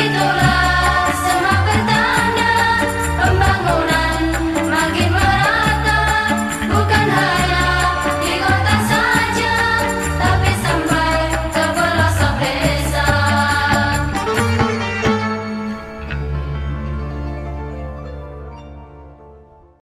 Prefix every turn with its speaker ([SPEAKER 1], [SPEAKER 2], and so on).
[SPEAKER 1] Capítulo